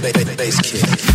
bass kick.